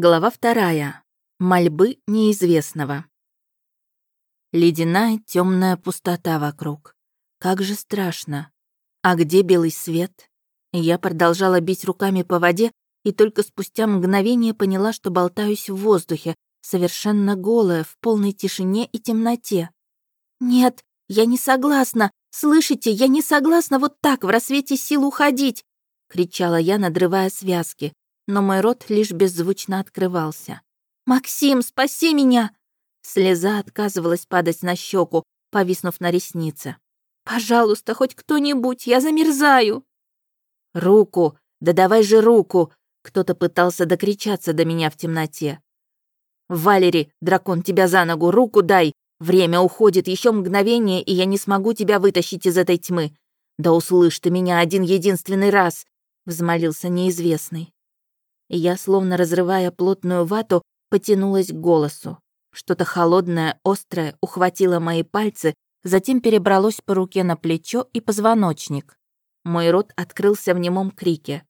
Глава вторая. Мольбы неизвестного. Ледяная темная пустота вокруг. Как же страшно. А где белый свет? Я продолжала бить руками по воде и только спустя мгновение поняла, что болтаюсь в воздухе, совершенно голая, в полной тишине и темноте. «Нет, я не согласна! Слышите, я не согласна вот так в рассвете сил уходить!» — кричала я, надрывая связки но мой рот лишь беззвучно открывался. «Максим, спаси меня!» Слеза отказывалась падать на щеку, повиснув на реснице. «Пожалуйста, хоть кто-нибудь, я замерзаю!» «Руку! Да давай же руку!» Кто-то пытался докричаться до меня в темноте. «Валери, дракон, тебя за ногу, руку дай! Время уходит, еще мгновение, и я не смогу тебя вытащить из этой тьмы. Да услышь ты меня один единственный раз!» Взмолился неизвестный я, словно разрывая плотную вату, потянулась к голосу. Что-то холодное, острое ухватило мои пальцы, затем перебралось по руке на плечо и позвоночник. Мой рот открылся в немом крике.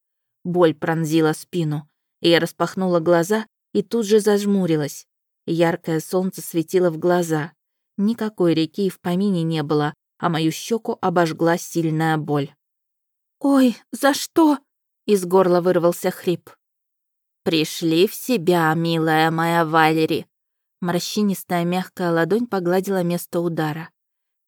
Боль пронзила спину, я распахнула глаза и тут же зажмурилась. Яркое солнце светило в глаза. Никакой реки в помине не было, а мою щеку обожгла сильная боль. «Ой, за что?» — из горла вырвался хрип. «Пришли в себя, милая моя Валери!» Морщинистая мягкая ладонь погладила место удара.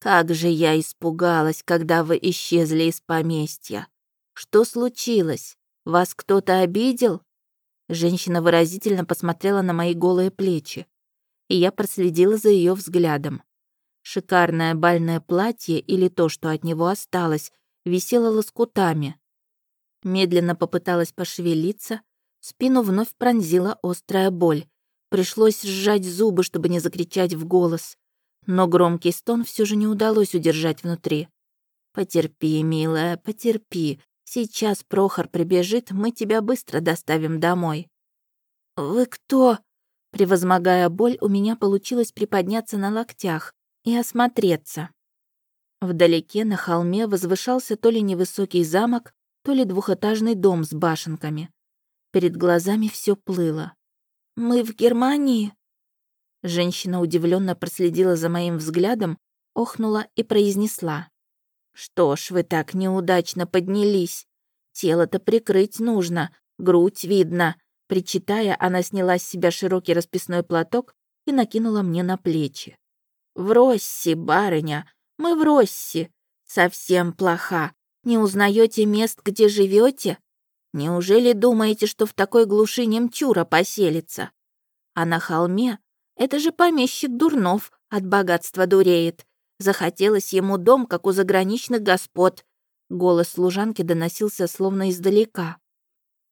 «Как же я испугалась, когда вы исчезли из поместья! Что случилось? Вас кто-то обидел?» Женщина выразительно посмотрела на мои голые плечи, и я проследила за ее взглядом. Шикарное бальное платье или то, что от него осталось, висело лоскутами. Медленно попыталась пошевелиться, Спину вновь пронзила острая боль. Пришлось сжать зубы, чтобы не закричать в голос. Но громкий стон все же не удалось удержать внутри. «Потерпи, милая, потерпи. Сейчас Прохор прибежит, мы тебя быстро доставим домой». «Вы кто?» Превозмогая боль, у меня получилось приподняться на локтях и осмотреться. Вдалеке на холме возвышался то ли невысокий замок, то ли двухэтажный дом с башенками. Перед глазами все плыло. «Мы в Германии?» Женщина удивленно проследила за моим взглядом, охнула и произнесла. «Что ж вы так неудачно поднялись? Тело-то прикрыть нужно, грудь видно». Причитая, она сняла с себя широкий расписной платок и накинула мне на плечи. «В Росси, барыня, мы в Росси. Совсем плоха. Не узнаете мест, где живете? Неужели думаете, что в такой глуши немчура поселится? А на холме это же помещик Дурнов от богатства дуреет. Захотелось ему дом, как у заграничных господ. Голос служанки доносился словно издалека.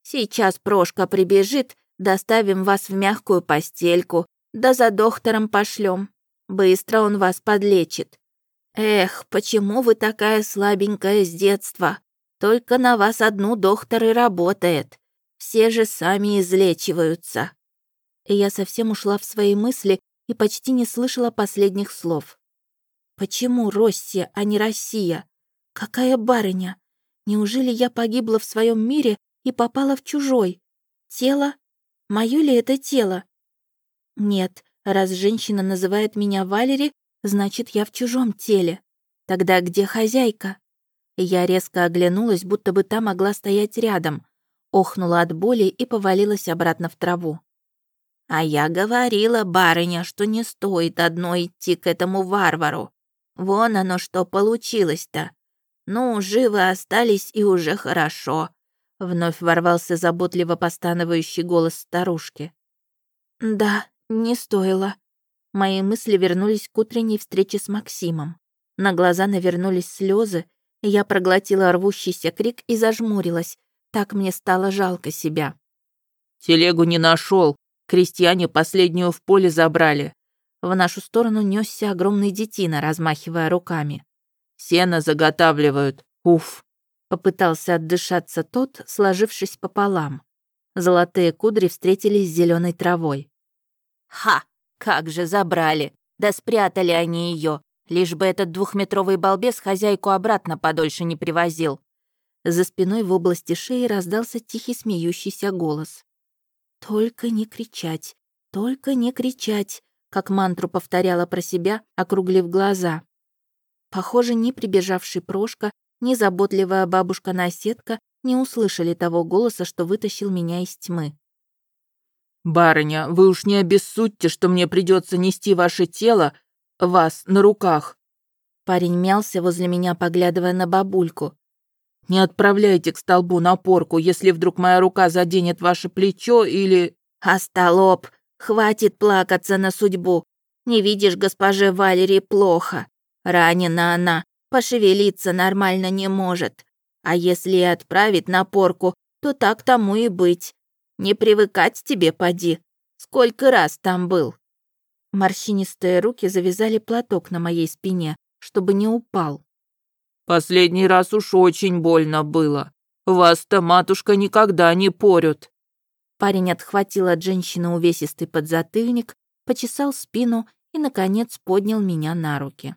«Сейчас Прошка прибежит, доставим вас в мягкую постельку, да за доктором пошлем. Быстро он вас подлечит. Эх, почему вы такая слабенькая с детства? Только на вас одну доктор и работает. Все же сами излечиваются». И я совсем ушла в свои мысли и почти не слышала последних слов. «Почему Россия, а не Россия? Какая барыня? Неужели я погибла в своем мире и попала в чужой? Тело? Моё ли это тело? Нет, раз женщина называет меня Валери, значит, я в чужом теле. Тогда где хозяйка? Я резко оглянулась, будто бы та могла стоять рядом, охнула от боли и повалилась обратно в траву. «А я говорила, барыня, что не стоит одной идти к этому варвару. Вон оно что получилось-то. Ну, живы остались и уже хорошо», — вновь ворвался заботливо постановающий голос старушки. «Да, не стоило». Мои мысли вернулись к утренней встрече с Максимом. На глаза навернулись слезы, я проглотила рвущийся крик и зажмурилась. Так мне стало жалко себя. «Телегу не нашел. Крестьяне последнюю в поле забрали». В нашу сторону несся огромный детина, размахивая руками. «Сено заготавливают. Уф!» Попытался отдышаться тот, сложившись пополам. Золотые кудри встретились с зеленой травой. «Ха! Как же забрали! Да спрятали они ее! Лишь бы этот двухметровый балбес хозяйку обратно подольше не привозил. За спиной в области шеи раздался тихий смеющийся голос. Только не кричать, только не кричать, как мантру повторяла про себя, округлив глаза. Похоже, ни прибежавший Прошка, ни заботливая бабушка-наседка не услышали того голоса, что вытащил меня из тьмы. «Барыня, вы уж не обессудьте, что мне придется нести ваше тело, вас, на руках». Парень мялся возле меня, поглядывая на бабульку. «Не отправляйте к столбу на порку, если вдруг моя рука заденет ваше плечо или...» «Остолоп, хватит плакаться на судьбу. Не видишь, госпоже Валерии плохо. Ранена она, пошевелиться нормально не может. А если и отправить на порку, то так тому и быть. Не привыкать тебе, поди. Сколько раз там был?» Морщинистые руки завязали платок на моей спине, чтобы не упал. «Последний раз уж очень больно было. Вас-то, матушка, никогда не порют». Парень отхватил от женщины увесистый подзатыльник, почесал спину и, наконец, поднял меня на руки.